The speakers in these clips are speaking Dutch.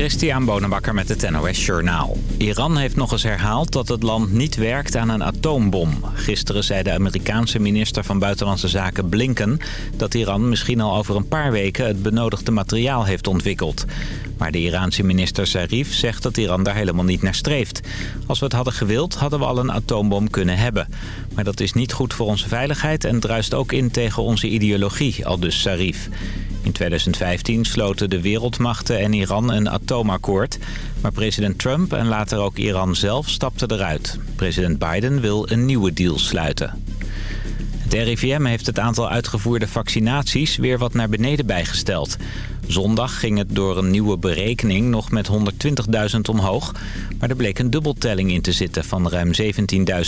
Christian Bonenbakker met het NOS Journaal. Iran heeft nog eens herhaald dat het land niet werkt aan een atoombom. Gisteren zei de Amerikaanse minister van Buitenlandse Zaken Blinken... dat Iran misschien al over een paar weken het benodigde materiaal heeft ontwikkeld. Maar de Iraanse minister Zarif zegt dat Iran daar helemaal niet naar streeft. Als we het hadden gewild, hadden we al een atoombom kunnen hebben. Maar dat is niet goed voor onze veiligheid en druist ook in tegen onze ideologie, al dus Zarif. In 2015 sloten de wereldmachten en Iran een atoomakkoord. Maar president Trump en later ook Iran zelf stapten eruit. President Biden wil een nieuwe deal sluiten. Het RIVM heeft het aantal uitgevoerde vaccinaties weer wat naar beneden bijgesteld. Zondag ging het door een nieuwe berekening nog met 120.000 omhoog. Maar er bleek een dubbeltelling in te zitten van ruim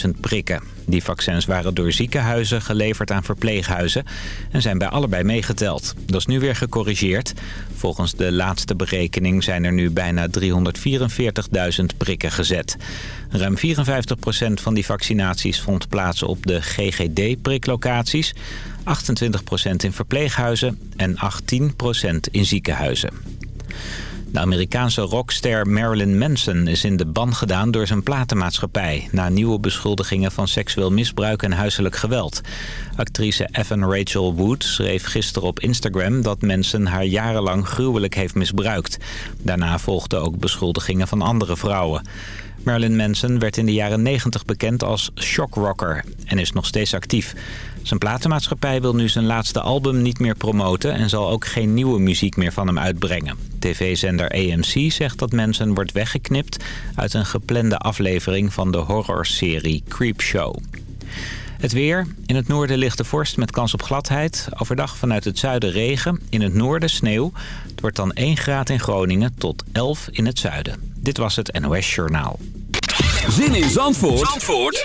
17.000 prikken. Die vaccins waren door ziekenhuizen geleverd aan verpleeghuizen en zijn bij allebei meegeteld. Dat is nu weer gecorrigeerd. Volgens de laatste berekening zijn er nu bijna 344.000 prikken gezet. Ruim 54% van die vaccinaties vond plaats op de GGD-priklocaties... 28% in verpleeghuizen en 18% in ziekenhuizen. De Amerikaanse rockster Marilyn Manson is in de ban gedaan door zijn platenmaatschappij... na nieuwe beschuldigingen van seksueel misbruik en huiselijk geweld. Actrice Evan Rachel Wood schreef gisteren op Instagram dat Manson haar jarenlang gruwelijk heeft misbruikt. Daarna volgden ook beschuldigingen van andere vrouwen. Marilyn Manson werd in de jaren 90 bekend als shockrocker en is nog steeds actief. Zijn platenmaatschappij wil nu zijn laatste album niet meer promoten... en zal ook geen nieuwe muziek meer van hem uitbrengen. TV-zender AMC zegt dat Manson wordt weggeknipt... uit een geplande aflevering van de horrorserie Creepshow. Het weer. In het noorden ligt de vorst met kans op gladheid. Overdag vanuit het zuiden regen. In het noorden sneeuw. Het wordt dan 1 graad in Groningen tot 11 in het zuiden. Dit was het NOS Journaal. Zin in Zandvoort, Zandvoort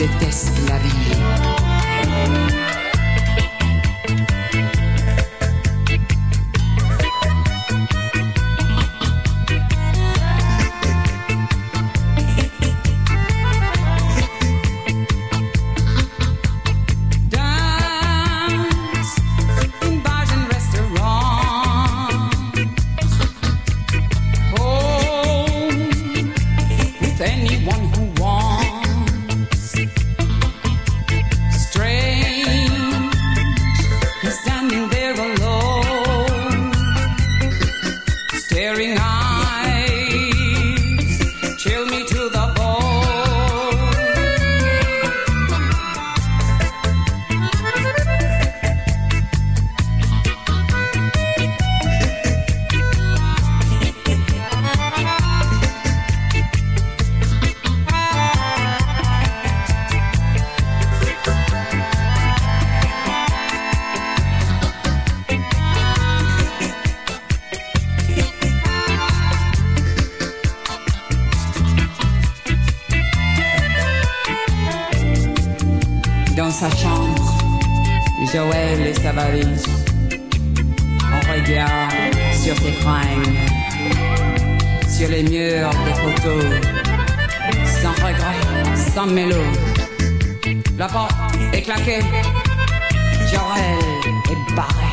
pretexte la vie. Joël et sa valise. On regarde sur ses fringues, sur les murs des photos, sans regret, sans mélo. La porte est claquée, Joël est barré.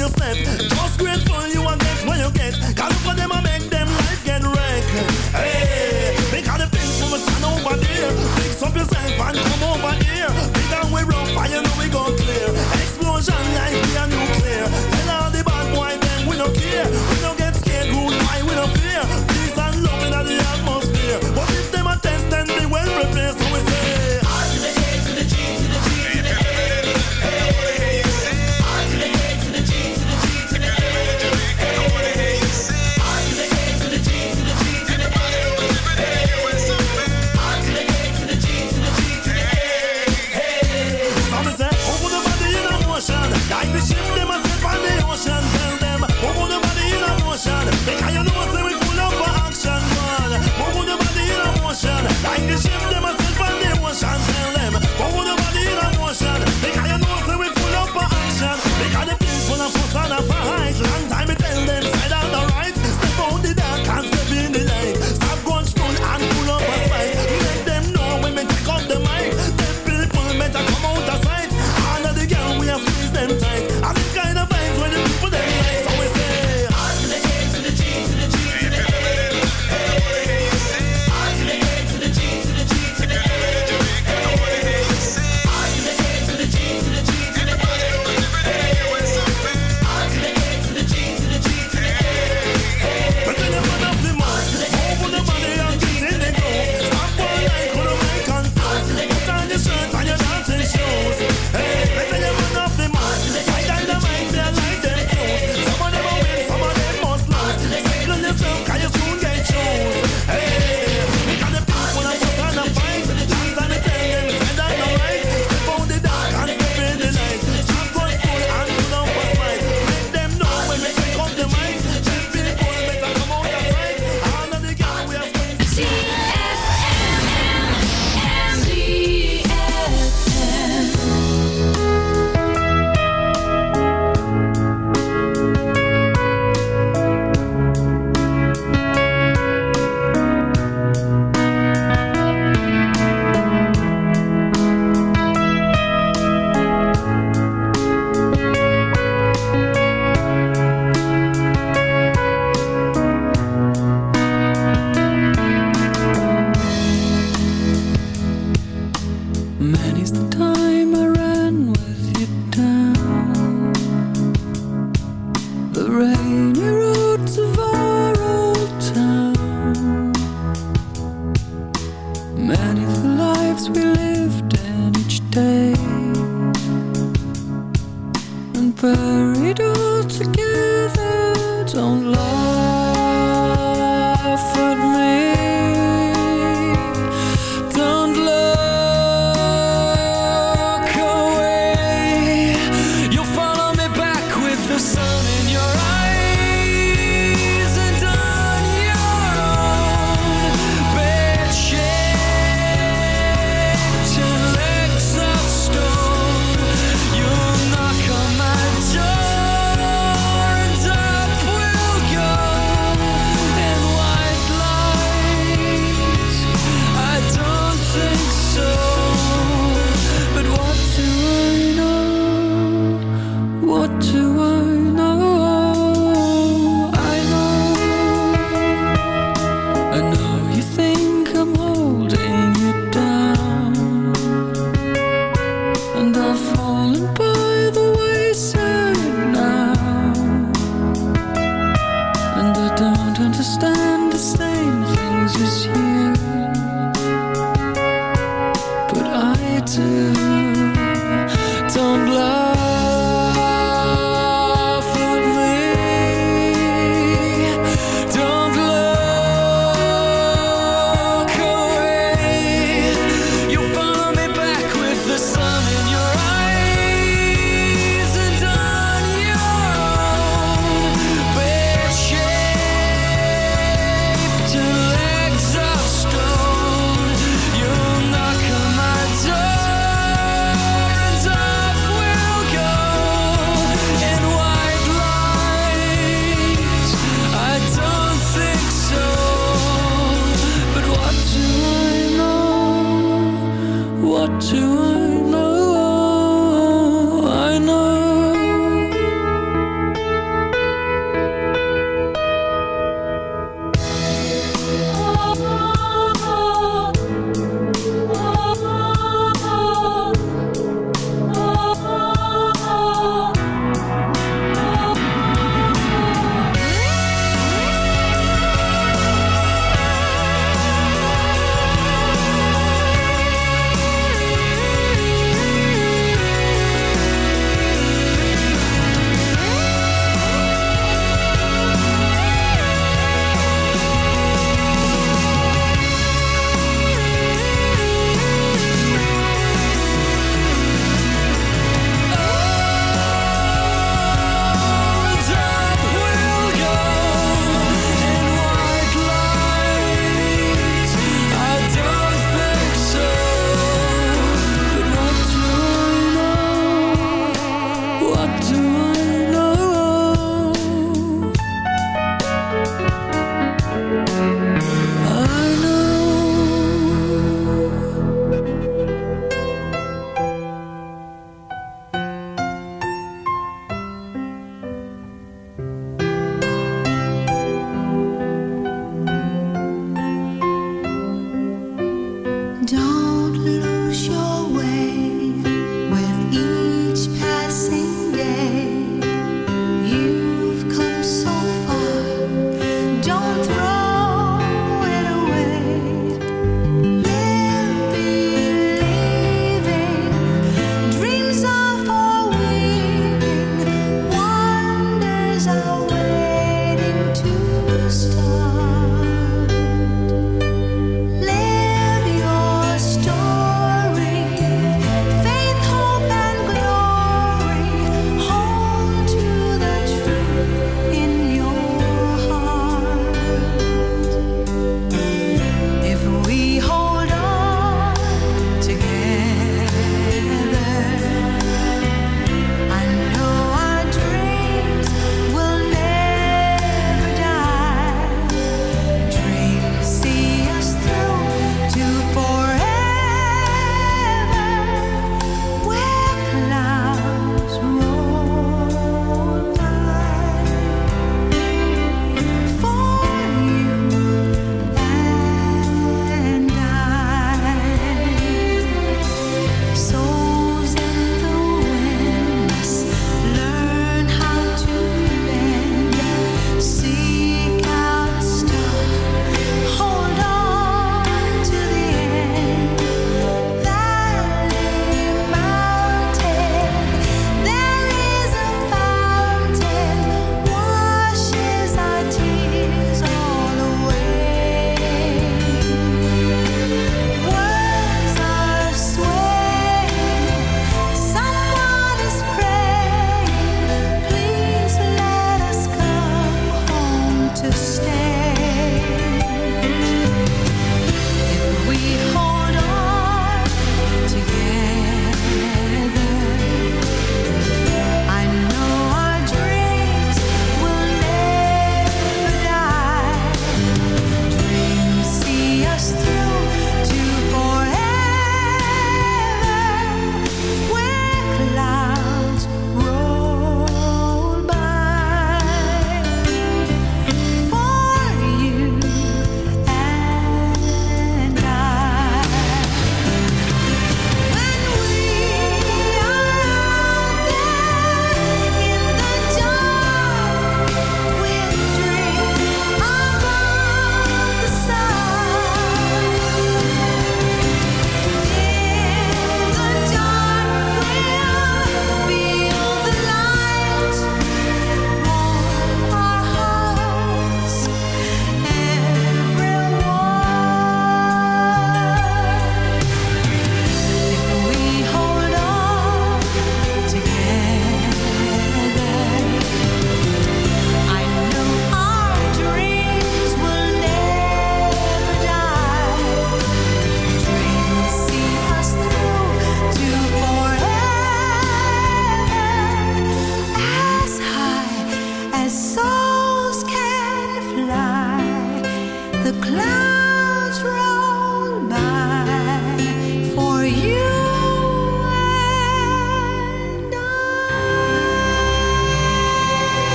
your step. Just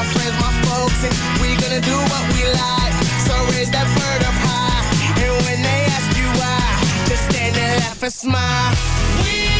My friends, my folks, and we gonna do what we like. So raise that bird up high. And when they ask you why, just stand and laugh and smile. We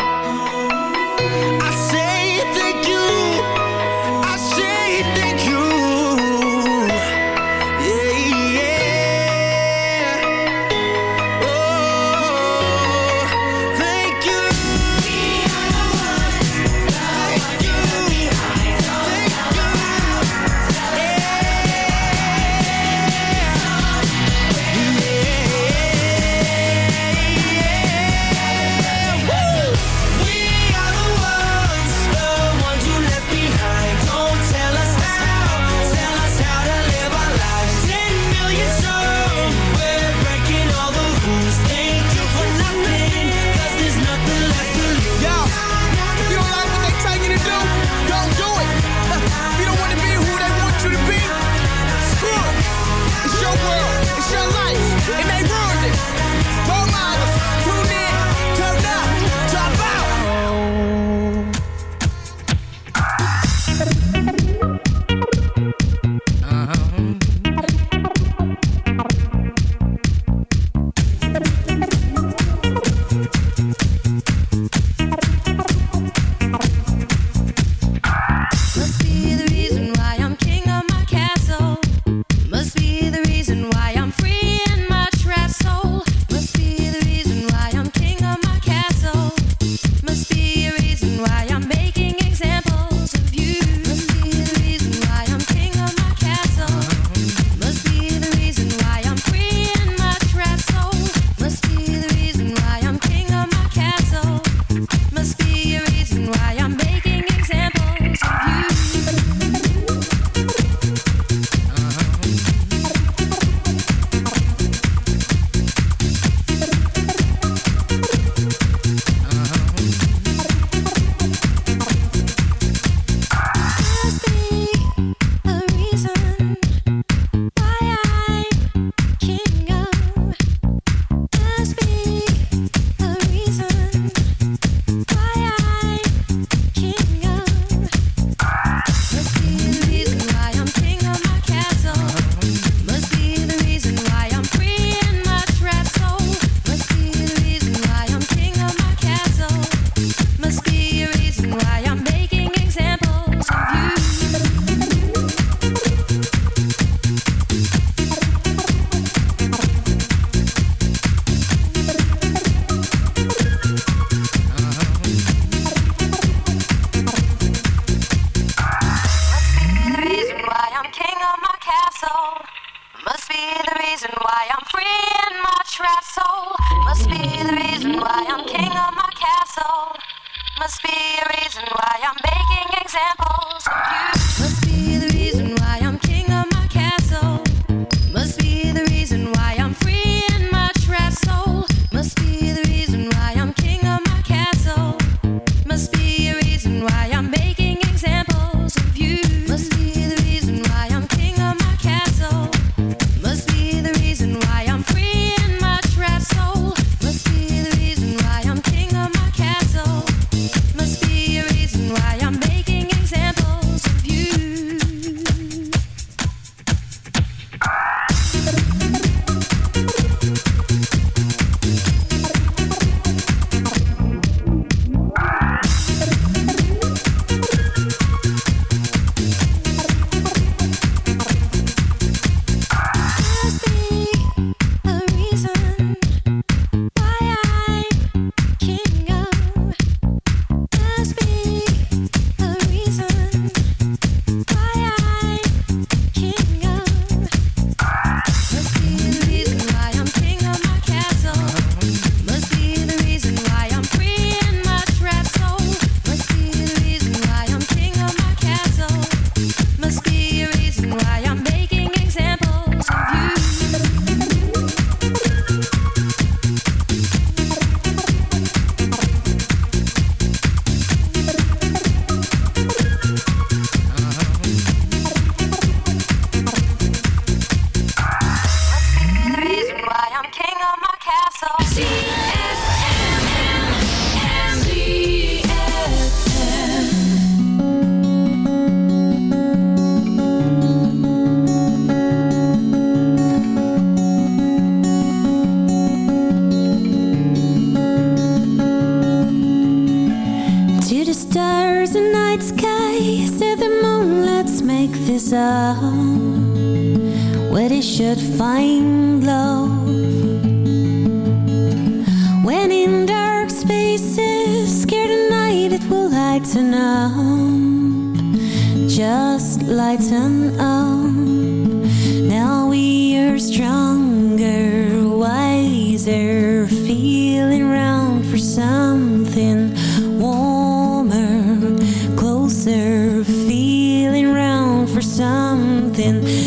within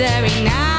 staring now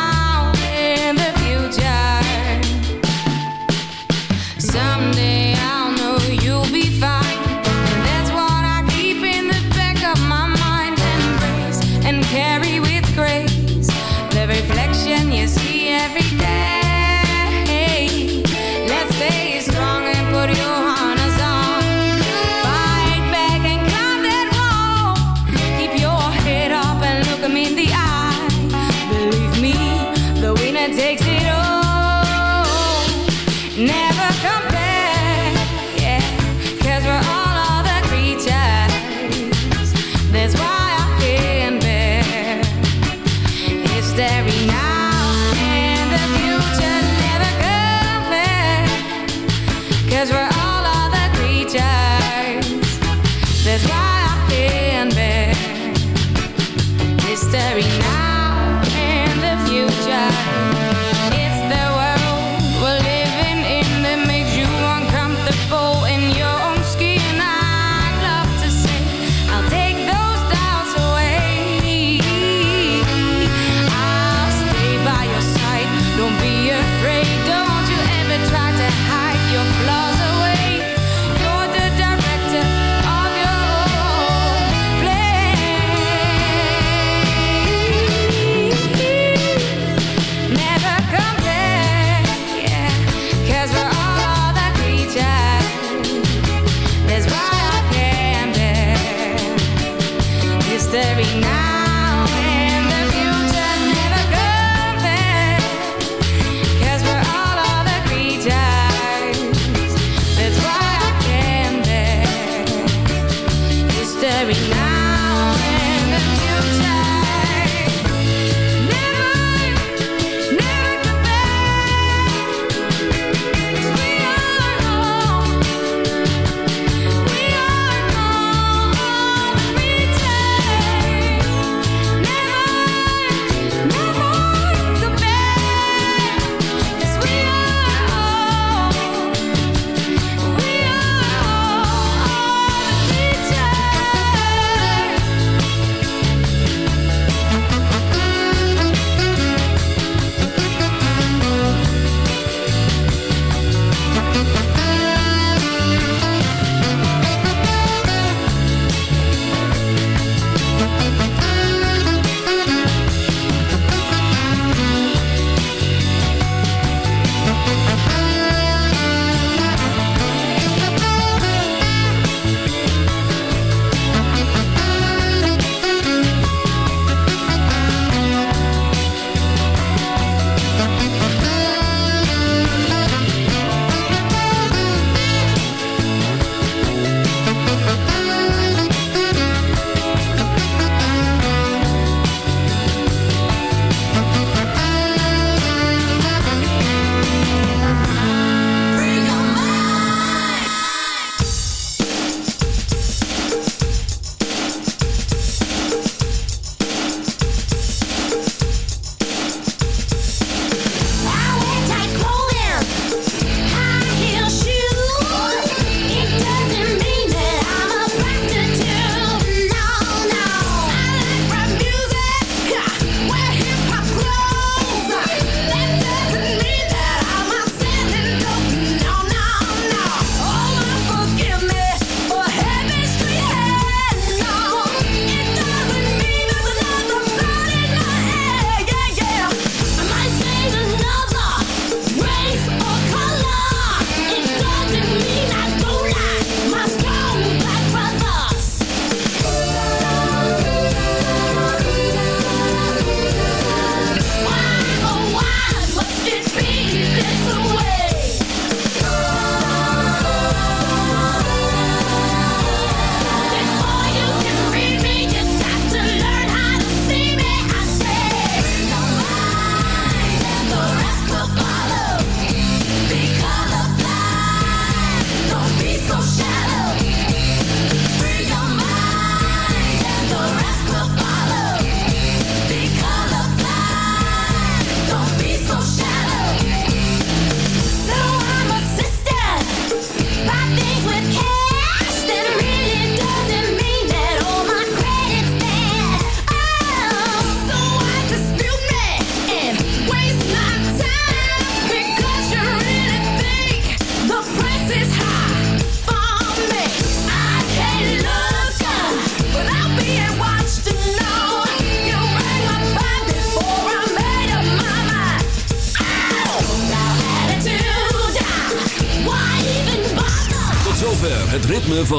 every night.